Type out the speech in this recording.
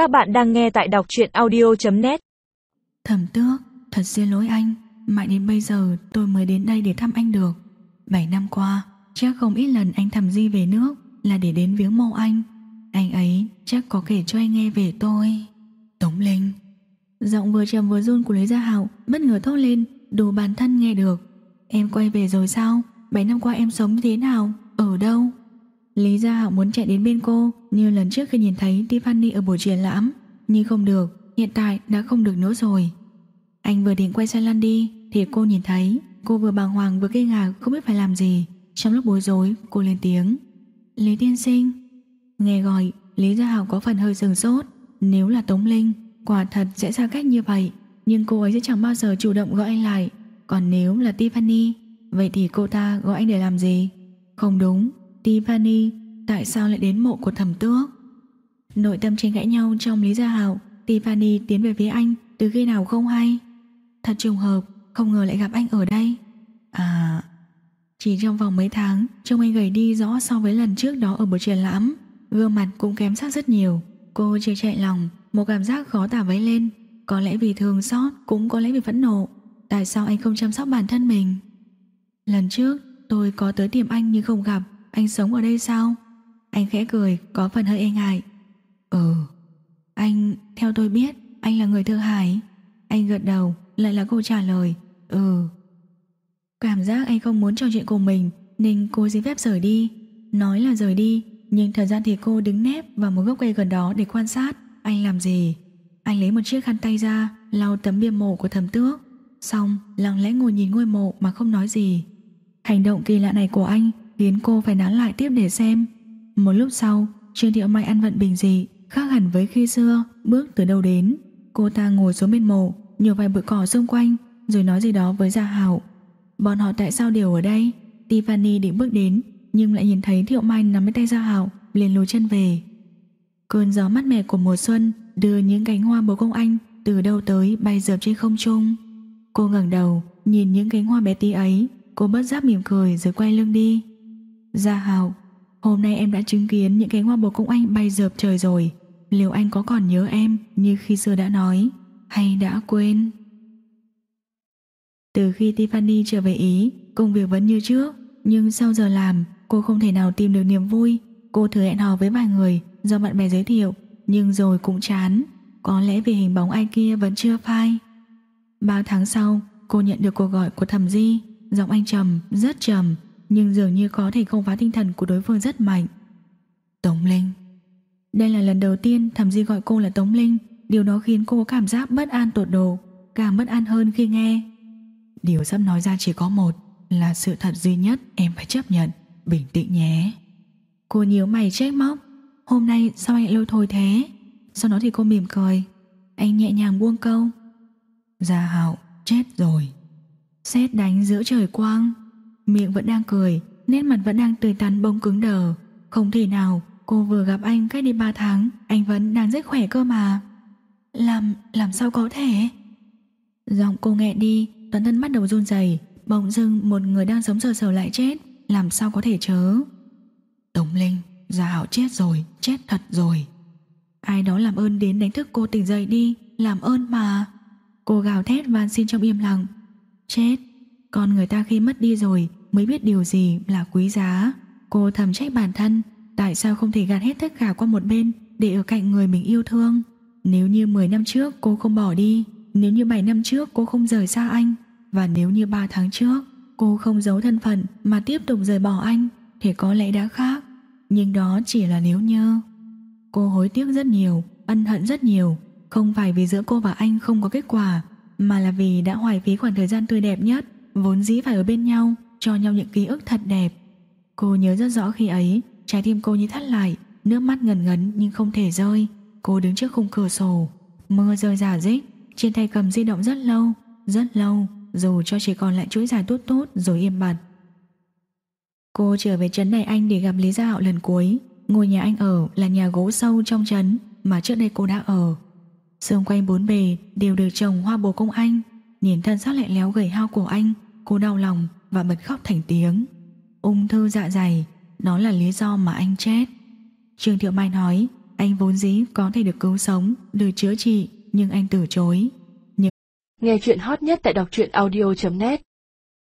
Các bạn đang nghe tại đọc truyện audio.net Thẩm tước, thật xin lỗi anh. Mãi đến bây giờ tôi mới đến đây để thăm anh được. 7 năm qua Chắc không ít lần anh thầm di về nước Là để đến viếng mộ anh. Anh ấy chắc có kể cho anh nghe về tôi. Tống Linh. Giọng vừa trầm vừa run của Lý Gia Hạo Bất ngờ thốt lên Đủ bản thân nghe được. Em quay về rồi sao? 7 năm qua em sống như thế nào? Ở đâu? Lý Gia Hạo muốn chạy đến bên cô Như lần trước khi nhìn thấy Tiffany ở buổi triển lãm, Nhưng không được, Hiện tại đã không được nữa rồi. Anh vừa định quay xe lăn đi Thì cô nhìn thấy, Cô vừa bàng hoàng vừa kinh ngạc không biết phải làm gì. Trong lúc bối rối, cô lên tiếng. Lý tiên sinh. Nghe gọi, Lý Gia Hạo có phần hơi sừng sốt. Nếu là Tống Linh, Quả thật sẽ xa cách như vậy, Nhưng cô ấy sẽ chẳng bao giờ chủ động gọi anh lại. Còn nếu là Tiffany, Vậy thì cô ta gọi anh để làm gì? Không đúng. Tiffany, Tại sao lại đến mộ của thẩm tước? Nội tâm tranh cãi nhau trong Lý Gia Hảo, Tiffany tiến về phía anh Từ khi nào không hay? Thật trùng hợp, Không ngờ lại gặp anh ở đây. À Chỉ trong vòng mấy tháng, Trông anh gầy đi rõ so với lần trước đó ở buổi triển lãm. Gương mặt cũng kém sắc rất nhiều. Cô chưa chạy lòng, Một cảm giác khó tả vấy lên. Có lẽ vì thương xót, Cũng có lẽ vì phẫn nộ. Tại sao anh không chăm sóc bản thân mình? Lần trước, tôi có tới tìm anh nhưng không gặp. Anh sống ở đây sao? Anh khẽ cười, có phần hơi e ngại. Ừ Anh, theo tôi biết, Anh là người Thượng Hải. Anh gật đầu, lại là câu trả lời. Ừ. Cảm giác anh không muốn trò chuyện cùng mình, Nên cô xin phép rời đi. Nói là rời đi, Nhưng thời gian thì cô đứng nép vào một gốc cây gần đó để quan sát. Anh làm gì? Anh lấy một chiếc khăn tay ra, lau tấm bia mộ của thẩm tước. Xong, lặng lẽ ngồi nhìn ngôi mộ mà không nói gì. Hành động kỳ lạ này của anh khiến cô phải nán lại tiếp để xem. Một lúc sau, Trương Thiệu Mai ăn vận bình dị, khác hẳn với khi xưa, bước từ đâu đến. Cô ta ngồi xuống bên mộ, nhiều vài bụi cỏ xung quanh, rồi nói gì đó với Gia Hảo. Bọn họ tại sao đều ở đây? Tiffany định bước đến, nhưng lại nhìn thấy Thiệu Mai nắm lấy tay Gia Hảo, liền lùi chân về. Cơn gió mát mẻ của mùa xuân đưa những cánh hoa bồ công anh từ đâu tới bay dợp trên không trung. Cô ngẩng đầu, nhìn những cánh hoa bé tí ấy, cô bất giác mỉm cười rồi quay lưng đi. Gia Hào, hôm nay em đã chứng kiến những cánh hoa bồ công anh bay dợp trời rồi. Liệu anh có còn nhớ em như khi xưa đã nói, hay đã quên? Từ khi Tiffany trở về Ý, công việc vẫn như trước, nhưng sau giờ làm, cô không thể nào tìm được niềm vui. Cô thử hẹn hò với vài người do bạn bè giới thiệu, nhưng rồi cũng chán. Có lẽ vì hình bóng ai kia vẫn chưa phai. Ba tháng sau, cô nhận được cuộc gọi của thẩm Di, giọng anh trầm, rất trầm, nhưng dường như có thể không phá tinh thần của đối phương rất mạnh. Tống Linh Đây là lần đầu tiên thẩm Di gọi cô là Tống Linh, điều đó khiến cô có cảm giác bất an tột độ, càng bất an hơn khi nghe. Điều sắp nói ra chỉ có một, là sự thật duy nhất em phải chấp nhận, bình tĩnh nhé. Cô nhíu mày trách móc, hôm nay sao anh lôi thôi thế? Sau đó thì cô mỉm cười, anh nhẹ nhàng buông câu. Gia Hạo chết rồi. Xét đánh giữa trời quang, miệng vẫn đang cười, nét mặt vẫn đang tươi tắn bông cứng đờ. Không thể nào, cô vừa gặp anh cách đi 3 tháng, anh vẫn đang rất khỏe cơ mà. Làm, làm sao có thể? Giọng cô nghẹn đi, toàn thân bắt đầu run rẩy, bỗng dưng một người đang sống sờ sờ lại chết, làm sao có thể chớ? Tống Linh, Gia Hảo chết rồi, chết thật rồi. Ai đó làm ơn đến đánh thức cô tỉnh dậy đi, làm ơn mà. Cô gào thét van xin trong im lặng. Chết, con người ta khi mất đi rồi mới biết điều gì là quý giá. Cô thầm trách bản thân, tại sao không thể gạt hết tất cả qua một bên để ở cạnh người mình yêu thương. Nếu như 10 năm trước cô không bỏ đi, nếu như 7 năm trước cô không rời xa anh, và nếu như 3 tháng trước cô không giấu thân phận mà tiếp tục rời bỏ anh, thì có lẽ đã khác. Nhưng đó chỉ là nếu như. Cô hối tiếc rất nhiều, ân hận rất nhiều, không phải vì giữa cô và anh không có kết quả, mà là vì đã hoài phí khoảng thời gian tươi đẹp nhất, vốn dĩ phải ở bên nhau, cho nhau những ký ức thật đẹp. Cô nhớ rất rõ khi ấy, trái tim cô như thắt lại, nước mắt ngần ngấn nhưng không thể rơi. Cô đứng trước khung cửa sổ, mưa rơi rả rích, trên tay cầm di động rất lâu, rất lâu, dù cho chỉ còn lại chuỗi dài tốt tốt rồi im bặt. Cô trở về trấn này anh để gặp Lý Gia Hạo lần cuối. Ngôi nhà anh ở là nhà gỗ sâu trong trấn mà trước đây cô đã ở. Xung quanh bốn bề đều được trồng hoa bồ công anh Nhìn thân xác lẹ léo gầy hao của anh Cô đau lòng và bật khóc thành tiếng. Ung thư dạ dày nó là lý do mà anh chết. Trương Thiệu Mai nói Anh vốn dĩ có thể được cứu sống, được chữa trị, nhưng anh từ chối. Nghe chuyện hot nhất tại đọc truyện audio.net